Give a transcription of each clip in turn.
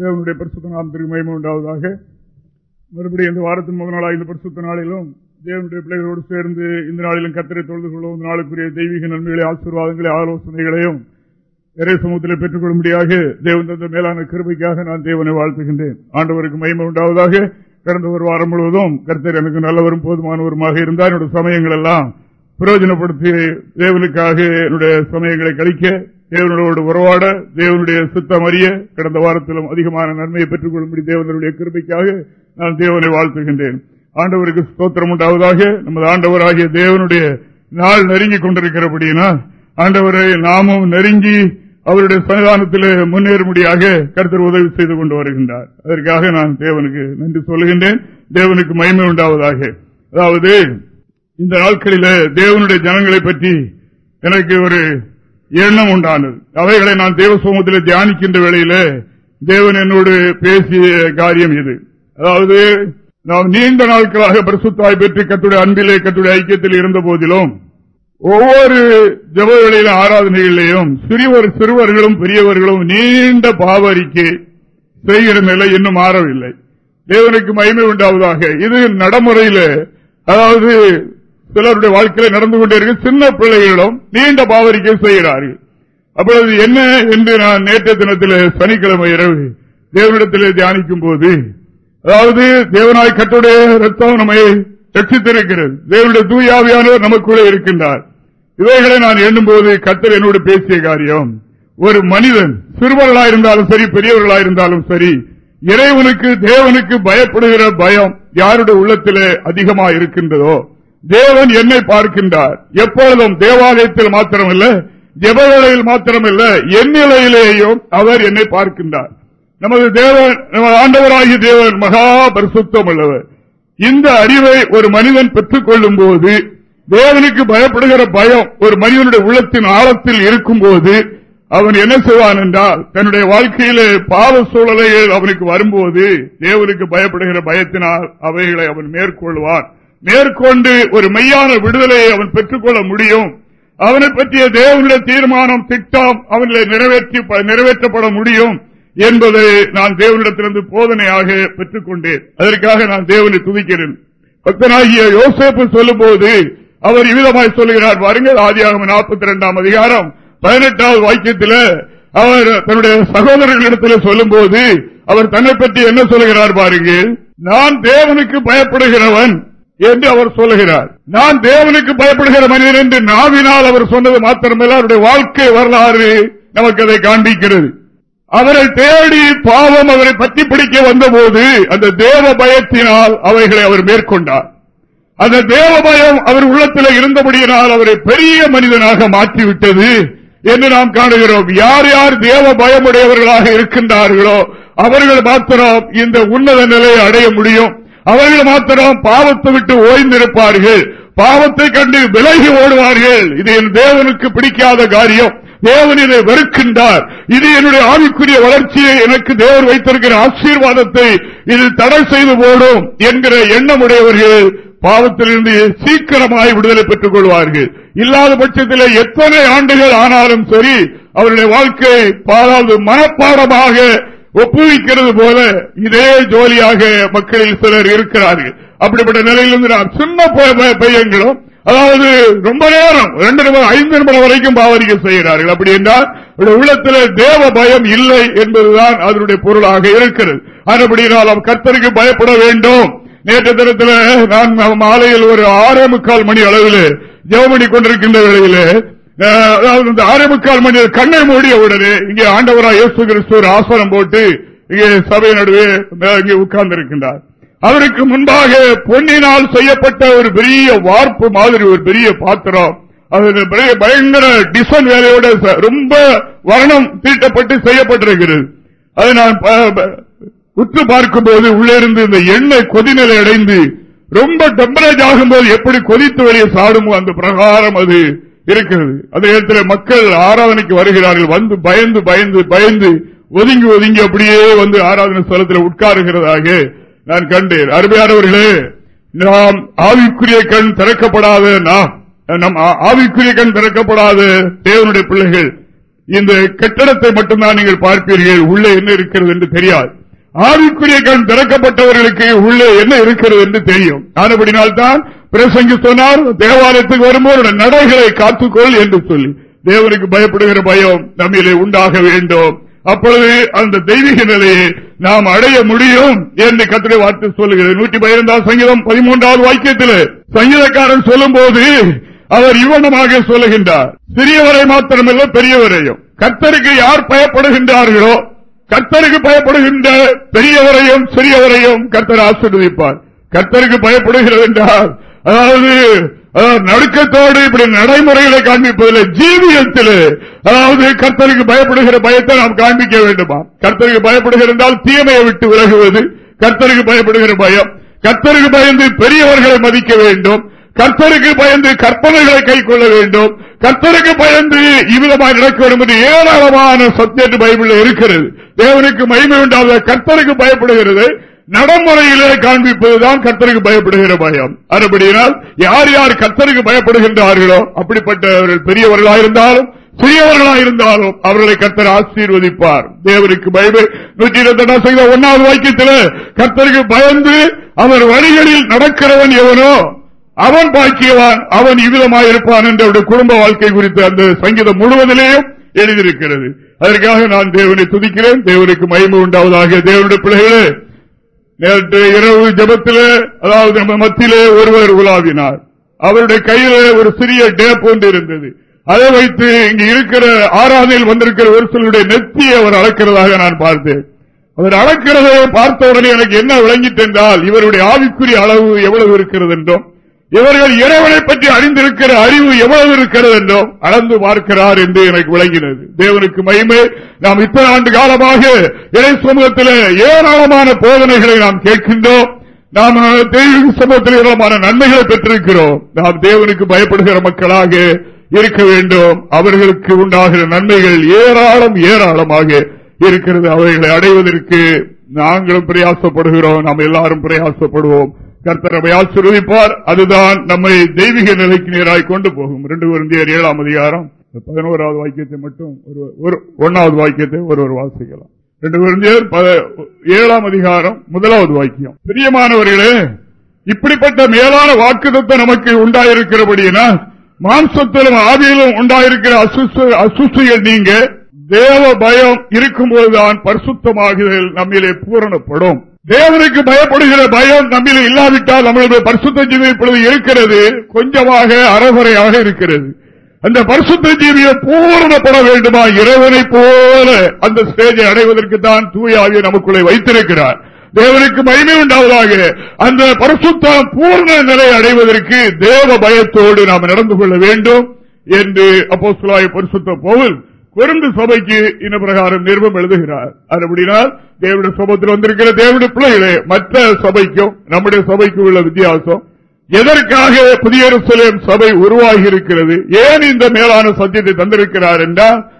தேவனுடைய பரிசுத்த நாமத்திற்கு மயம உண்டாவதாக. மறுபடியும் இந்த வாரத்தின் முதல் நாளாக இந்த பரிசுத்த நாளிலும் தேவனுடைய பிள்ளைகளோடு சேர்ந்து இந்த நாளிலும் கத்திரை தொழுது கொள்ளும் இந்த நாளுக்குரிய தெய்வீக நன்மைகளை ஆசீர்வாதங்களை ஆலோசனைகளையும் இறை சமூகத்தில் பெற்றுக் கொள்ளும்படியாக தேவன் தந்த மேலான கிருபைக்காக நான் தேவனை வாழ்த்துகின்றேன். ஆண்டவருக்கு மயம உண்டாவதாக கடந்த ஒரு வாரம் முழுவதும் கர்த்தர் எனக்கு நல்லவரும் போதுமானவருமாக இருந்தால் என்னுடைய சமயங்கள் எல்லாம் பிரயோஜனப்படுத்தி தேவனுக்காக என்னுடைய சமயங்களை கழிக்க தேவனோடு உறவாட தேவனுடைய சுத்தம் அறிய கடந்த வாரத்திலும் அதிகமான நன்மையை பெற்றுக் கொள்ளும்படி தேவனுடைய கிருமைக்காக நான் தேவனை வாழ்த்துகின்றேன். ஆண்டவருக்கு ஸ்தோத்திரம் உண்டாவதாக நமது ஆண்டவராகிய தேவனுடைய நாள் நெருங்கிக் கொண்டிருக்கிறபடியினால் ஆண்டவரை நாமும் நெருங்கி அவருடைய சன்னிதானத்தில் முன்னேறும்படியாக கருத்தர் உதவி செய்து கொண்டு வருகின்றார். அதற்காக நான் தேவனுக்கு நன்றி சொல்லுகின்றேன். தேவனுக்கு மயிமை உண்டாவதாக. அதாவது இந்த நாட்களில தேவனுடைய ஜனங்களை பற்றி எனக்கு ஒரு எண்ணம் உண்டானது. அவைகளை நான் தேவ சமூகத்தில் தியானிக்கின்ற வேளையில தேவன் என்னோடு பேசிய காரியம் இது. அதாவது நாம் நீண்ட நாட்களாக பிரசுத்தாய் பெற்று கத்துடைய அன்பிலே கத்துடைய ஐக்கியத்தில் இருந்த போதிலும் ஒவ்வொரு ஜபங்களில ஆராதனைகளிலேயும் சிறுவர் சிறுவர்களும் பெரியவர்களும் நீண்ட பாவரிக்கு செய்கிற நிலை இன்னும் மாறவில்லை. தேவனுக்கு மகிமை உண்டாவதாக. இது நடைமுறையில் அதாவது சிலருடைய வாழ்க்கையில நடந்து கொண்டிருக்க சின்ன பிள்ளைகளிடம் நீண்ட பாவரிக்கை செய்கிறார்கள். அப்பொழுது என்ன என்று நான் நேற்றைய தினத்தில் சனிக்கிழமை இரவு தேவனிடத்திலே தியானிக்கும் போது அதாவது தேவனாய் கட்டுடைய ரத்தம் நம்மை ரட்சித்திருக்கிறது. தேவனுடைய தூயாவியானவர் நமக்குள்ளே இருக்கின்றார். இவைகளை நான் எண்ணும் போது கத்தர் என்னோடு பேசிய காரியம் ஒரு மனிதன் சிறுவர்களாயிருந்தாலும் சரி பெரியவர்களாயிருந்தாலும் சரி இறைவனுக்கு தேவனுக்கு பயப்படுகிற பயம் யாருடைய உள்ளத்திலே அதிகமாக இருக்கின்றதோ தேவன் என்னை பார்க்கின்றார். எப்பொழுதும் தேவாலயத்தில் மாத்திரமல்ல ஜபநிலையில் மாத்திரமல்ல எந்நிலையிலேயும் அவர் என்னை பார்க்கின்றார். நமது தேவன் நமது ஆண்டவராகிய தேவன் மகா பரிசுத்தம் உள்ளவர் இந்த அறிவை ஒரு மனிதன் பெற்றுக் கொள்ளும் போது தேவனுக்கு பயப்படுகிற பயம் ஒரு மனிதனுடைய உள்ளத்தின் ஆழத்தில் இருக்கும் போது அவன் என்ன செய்வான் என்றால் தன்னுடைய வாழ்க்கையிலே பாவ சூழலைகள் அவனுக்கு வரும்போது தேவனுக்கு பயப்படுகிற பயத்தினால் அவைகளை அவன் மேற்கொள்வான். மேற்கொண்டு ஒரு மெய்யான விடுதலையை அவன் பெற்றுக்கொள்ள முடியும். அவனை பற்றிய தேவனுடைய தீர்மானம் திட்டம் அவனை நிறைவேற்றி நிறைவேற்றப்பட முடியும் என்பதை நான் தேவனிடத்திலிருந்து போதனையாக பெற்றுக் கொண்டேன் அதற்காக நான் தேவனை துதிக்கிறேன். பக்தனாகிய யோசேப்பு சொல்லும் போது அவர் இவ்விதமாய் சொல்லுகிறார். வாருங்கள் ஆதியாக நாற்பத்தி இரண்டாம் அதிகாரம் பதினெட்டாவது வாக்கியத்தில் அவர் தன்னுடைய சகோதரர்களிடத்தில் சொல்லும் போது அவர் தன்னை பற்றி என்ன சொல்லுகிறார் பாருங்கள். நான் தேவனுக்கு பயப்படுகிறவன் என்று அவர் சொல்லுகிறார். நான் தேவனுக்கு பயப்படுகிற மனிதன் என்று நாவினால் அவர் சொன்னது மாத்திரமல்ல அவருடைய வாழ்க்கை வரலாறு நமக்கு அதை காண்பிக்கிறது. அவரை தேடி பாவம் அவரை பற்றி பிடிக்க வந்தபோது அந்த தேவ பயத்தினால் அவைகளை அவர் மேற்கொண்டார். அந்த தேவ பயம் அவர் உள்ளத்தில் இருந்தபடியினால் அவரை பெரிய மனிதனாக மாற்றிவிட்டது என்று நாம் காணுகிறோம். யார் யார் தேவ பயமுடையவர்களாக இருக்கின்றார்களோ அவர்கள் மாத்திரம் இந்த உன்னத நிலையை அடைய முடியும். அவர்கள் மாத்திரம் பாவத்தை விட்டு ஓய்ந்திருப்பார்கள். பாவத்தை கண்டு விலகி ஓடுவார்கள். இது என் தேவனுக்கு பிடிக்காத காரியம். தேவன் இதை வெறுக்கின்றார். இது என்னுடைய ஆவிக்குரிய வளர்ச்சியை எனக்கு தேவர் வைத்திருக்கிற ஆசீர்வாதத்தை இது தடை செய்து போடும் என்கிற எண்ணமுடையவர்கள் பாவத்திலிருந்து சீக்கிரமாய் விடுதலை பெற்றுக் கொள்வார்கள். இல்லாத பட்சத்தில் எத்தனை ஆண்டுகள் ஆனாலும் சரி அவருடைய வாழ்க்கை பாதாவது மனப்பாடமாக ஒப்புவிக்கிறது போல இதே ஜோலியாக மக்களில் சிலர் இருக்கிறார்கள். அப்படிப்பட்ட நிலையிலிருந்து நான் சின்ன பையன்களும் அதாவது ரொம்ப நேரம் ரெண்டு நிமிடம் ஐந்து நிமிடம் வரைக்கும் பாவரிக்கை செய்கிறார்கள். அப்படி என்றால் உள்ளத்தில் தேவ பயம் இல்லை என்பதுதான் அதனுடைய பொருளாக இருக்கிறது. அதுபடியால் கத்தருக்கு பயப்பட வேண்டும். நேற்று தினத்தில் நான் மாலையில் ஒரு ஆறே முக்கால் மணி அளவில் ஜெவமணி கொண்டிருக்கின்ற வேளையிலே அதாவது ஆறே முக்கால் மணி கண்ணை மூடிய உடனே இங்கே ஆண்டவரா இயேசு கிறிஸ்து ஆசனம் போட்டு இங்கே சபை நடுவே இங்கே உட்கார்ந்து இருக்கின்றார் அவருக்கு முன்பாக பொன்னினால் செய்யப்பட்ட ஒரு பெரிய வார்ப்பு மாதிரி ஒரு பெரிய பாத்திரம். அது பயங்கர டிசைன் வேலையோட ரொம்ப வர்ணம் தீட்டப்பட்டு செய்யப்பட்டிருக்கிறது. அதை நான் உற்று பார்க்கும் போது உள்ளே இருந்து இந்த எண்ணெய் கொதிநிலை அடைந்து ரொம்ப டெம்பரேஜ் ஆகும்போது எப்படி கொதித்து வெளியே சாடுமோ அந்த பிரகாரம் அது. இருக்கிறது. அந்த இடத்துல மக்கள் ஆராதனைக்கு வருகிறார்கள். வந்து பயந்து பயந்து பயந்து ஒதுங்கி ஒதுங்கி அப்படியே வந்து ஆராதனை ஸ்தலத்தில் உட்காருகிறதாக நான் கண்டேன். அருமையானவர்களே நாம் ஆவிக்குரிய கண் திறக்கப்படாத நாம் நம் ஆவிக்குரிய கண் திறக்கப்படாத தேவனுடைய பிள்ளைகள் இந்த கட்டடத்தை மட்டும்தான் நீங்கள் பார்ப்பீர்கள். உள்ளே என்ன இருக்கிறது என்று தெரியாது. ஆவிக்குரிய கண் திறக்கப்பட்டவர்களுக்கு உள்ளே என்ன இருக்கிறது என்று தெரியும். ஆனபடினால்தான் பிரசங்கி சொன்னார் தேவாலயத்துக்கு வரும்போது நடைகளை காத்துக்கொள் என்று சொல்லி. தேவனுக்கு பயப்படுகிற பயம் நம்மிலே உண்டாக வேண்டும். அப்பொழுது அந்த தெய்வீக நிலையை நாம் அடைய முடியும் என்று கத்திரை வார்த்தை சொல்லுகிறது. நூற்றி பதினைந்தாம் சங்கீதம் பதிமூன்றாவது வாக்கியத்தில் சங்கீதக்காரன் சொல்லும் போது அவர் இவனமாக சொல்லுகின்றார். சிறியவரை மாத்திரமல்ல பெரியவரையும். கத்தருக்கு யார் பயப்படுகின்றார்களோ கர்த்தருக்கு பயப்படுகின்ற பெரியவரையும் சிறியவரையும் கர்த்தர் ஆசீர்வதிப்பார். கர்த்தருக்கு பயப்படுகிறது என்றால் அதாவது நடுக்கத்தோடு இப்படி நடைமுறைகளை காண்பிப்பதில் ஜீவியத்தில் அதாவது கர்த்தருக்கு பயப்படுகிற பயத்தை நாம் காண்பிக்க வேண்டுமா? கர்த்தருக்கு பயப்படுகிறால் தீமையை விட்டு விலகுவது கர்த்தருக்கு பயப்படுகிற பயம். கர்த்தருக்கு பயந்து பெரியவர்களை மதிக்க வேண்டும். கர்த்தருக்கு பயந்து கற்பனைகளை கை கொள்ள வேண்டும். கர்த்தருக்கு பயந்து இவ்விதமாக நடக்க வேண்டும் என்று ஏராளமான சப்ஜெக்ட் பைபிள் இருக்கிறது. தேவனுக்கு மகிமை உண்டாத கர்த்தருக்கு பயப்படுகிறது. நடைமுறையிலே காண்பிப்பதுதான் கர்த்தருக்கு பயப்படுகிற பயம். அதுபடியால் யார் யார் கர்த்தருக்கு பயப்படுகின்றார்களோ அப்படிப்பட்டவர்கள் பெரியவர்களாயிருந்தாலும் சிறியவர்களாயிருந்தாலும் அவர்களை கர்த்தர் ஆசீர்வதிப்பார். தேவனுக்கு பயமே நூற்றி இருபத்தி எட்டாம் செய்த ஒன்னாவது வாக்கியத்தில் கர்த்தருக்கு பயந்து அவர் வழிகளில் நடக்கிறவன் எவனோ அவன் பாக்கியவான் அவன் இவ்விதமாயிருப்பான் என்ற குடும்ப வாழ்க்கை குறித்து அந்த சங்கீதம் முழுவதிலேயும் எழுதியிருக்கிறது. அதற்காக நான் தேவனை துதிக்கிறேன். தேவனுக்கு மயமு உண்டாவதாக. தேவனுடைய பிள்ளைகளே நேற்று இரவு ஜபத்திலே அதாவது நம்ம மத்தியிலே ஒருவர் உலாவினார். அவருடைய கையில ஒரு சிறிய டேப் ஒன்று இருந்தது. அதை வைத்து இங்கு இருக்கிற ஆறாவதில் வந்திருக்கிற ஒரு சிலருடைய நெத்தியை அவர் அளக்கிறதாக நான் பார்த்தேன். அவர் அளக்கிறதை பார்த்த உடனே எனக்கு என்ன விளங்கிட்டு என்றால் இவருடைய ஆவிக்குரிய அளவு எவ்வளவு இருக்கிறது என்றும் இவர்கள் இறைவனை பற்றி அறிந்திருக்கிற அறிவு எவ்வளவு இருக்கிறது என்றோ அளந்து பார்க்கிறார் என்று எனக்கு விளங்கினது. தேவனுக்கு மகிமை. நாம் இத்தனை ஆண்டு காலமாக இறை சமூகத்தில் ஏராளமான போதனைகளை நாம் கேட்கின்றோம். நாம் தெய்வீக சமூகத்தில் ஏராளமான நன்மைகளை பெற்றிருக்கிறோம். நாம் தேவனுக்கு பயப்படுகிற மக்களாக இருக்க வேண்டும். அவர்களுக்கு உண்டாகிற நன்மைகள் ஏராளம் ஏராளமாக இருக்கிறது. அவைகளை அடைவதற்கு நாங்களும் பிரயாசப்படுகிறோம். நாம் எல்லாரும் பிரயாசப்படுவோம். கர்த்தரவை ஆசிர்வதிப்பார் அதுதான் நம்மை தெய்வீக நிலைக்கு நேராய் கொண்டு போகும். ரெண்டு குருந்தியர் ஏழாம் அதிகாரம் பதினோராவது வாக்கியத்தை மட்டும் ஒரு ஒன்னாவது வாக்கியத்தை ஒருவர் வாசிக்கலாம் ரெண்டு குருந்தியர் ஏழாம் அதிகாரம் முதலாவது வாக்கியம். பிரியமானவர்களே இப்படிப்பட்ட மேலான வாக்குதத்தை நமக்கு உண்டாயிருக்கிறபடினா மாம்சத்திலும் ஆவியிலும் உண்டாயிருக்கிற அசுசுகள் நீங்க தேவ பயம் இருக்கும்போதுதான் பரிசுத்தமாகுதல் நம்மிலே பூரணப்படும். தேவனுக்கு பயப்படுகிற பயம் நம்மில் இல்லாவிட்டால் நம்மளுடைய பரிசுத்த ஜீவி இப்பொழுது இருக்கிறது. கொஞ்சமாக அறகுறையாக இருக்கிறது. அந்த பரிசுத்த ஜீவியை பூரணப்பட வேண்டுமா? இறைவனை போல அந்த ஸ்டேஜை அடைவதற்கு தான் தூயாவியை நமக்குள்ளே வைத்திருக்கிறார். தேவனுக்கு மகிமை உண்டாவதாக. அந்த பரிசுத்தம் பூர்ண நிலை அடைவதற்கு தேவ பயத்தோடு நாம் நடந்து கொள்ள வேண்டும் என்று அப்போ பரிசுத்த போவல் கொருந்து சபைக்கு இந்த பிரகாரம் நிறுவம் எழுதுகிறார். அப்படினால் தேவடைய சபத்தில் வந்திருக்கிற தேவடைய பிள்ளைகளே மற்ற சபைக்கும் நம்முடைய சபைக்கும் உள்ள வித்தியாசம் எதற்காக புதிய சபை உருவாகி இருக்கிறது ஏன் இந்த மேலான சத்தியத்தை தந்திருக்கிறார் என்றால்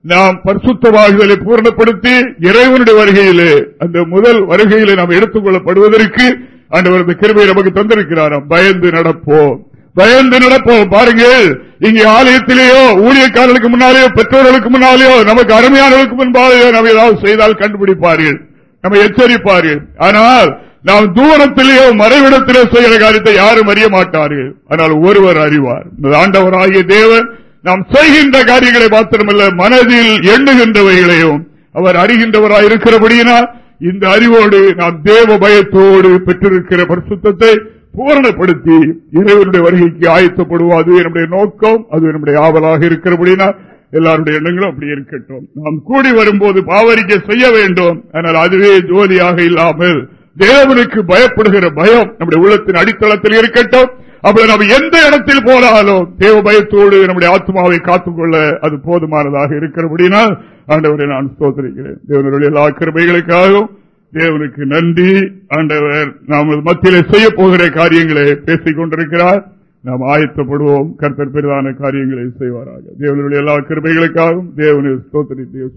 நாம் பரிசுத்தவாகுதலை பூர்ணப்படுத்தி இறைவனுடைய வருகையிலே அந்த முதல் வருகையிலே நாம் எடுத்துக் கொள்ளப்படுவதற்கு அந்த கிருமையை நமக்கு தந்திருக்கிறாராம். பயந்து நடப்போம். பயந்து நடப்போம். பாருங்கள் இங்கே ஆலயத்திலேயோ ஊழியக்காரர்களுக்கு முன்னாலேயோ பெற்றோர்களுக்கு முன்னாலேயோ நமக்கு அருமையானவர்களுக்கு முன்பாலேயோ நம்ம ஏதாவது செய்தால் கண்டுபிடிப்பார்கள். நம்ம எச்சரிப்பார்கள். ஆனால் நாம் தூரத்திலேயோ மறைவிடத்திலே செய்கிற காரியத்தை யாரும் அறிய மாட்டார்கள். ஆனால் ஒருவர் அறிவார். ஆண்டவர் ஆகிய தேவன் நாம் செய்கின்ற காரியங்களை மாத்திரமல்ல மனதில் எண்ணுகின்றவைகளையும் அவர் அறிகின்றவராய் இருக்கிறபடியினால் இந்த அறிவோடு நாம் தேவ பயத்தோடு பெற்றிருக்கிற பரிசுத்தத்தை பூரணப்படுத்தி இறைவனுடைய வருகைக்கு ஆயத்தப்படுவோம் அது என்னுடைய நோக்கம். அது என்னுடைய ஆவலாக இருக்கிறபடினா எல்லாருடைய எண்ணங்களும் அப்படி இருக்கட்டும். நாம் கூடி வரும்போது பாவரிக்கை செய்ய வேண்டும். ஆனால் அதுவே ஜோதியாக இல்லாமல் தேவனுக்கு பயப்படுகிற பயம் நம்முடைய உள்ளத்தின் அடித்தளத்தில் இருக்கட்டும். அப்படி நம்ம எந்த இடத்தில் போனாலும் தேவ பயத்தோடு நம்முடைய ஆத்மாவை காத்துக்கொள்ள அது போதுமானதாக இருக்கிறபடினால் ஆண்டவரை நான் சோதரிக்கிறேன் தேவனுடைய எல்லா கிருமைகளுக்காகவும் தேவனுக்கு நன்றி. ஆண்டவர் நாம் மத்தியிலே செய்ய போகிற காரியங்களை பேசிக் கொண்டிருக்கிறார். நாம் ஆயத்தப்படுவோம். கர்த்தர் பெரிதான காரியங்களை செய்வாராக. தேவனுடைய எல்லா கிருமைகளுக்காகவும் தேவனை ஸ்தோத்திரி தேவ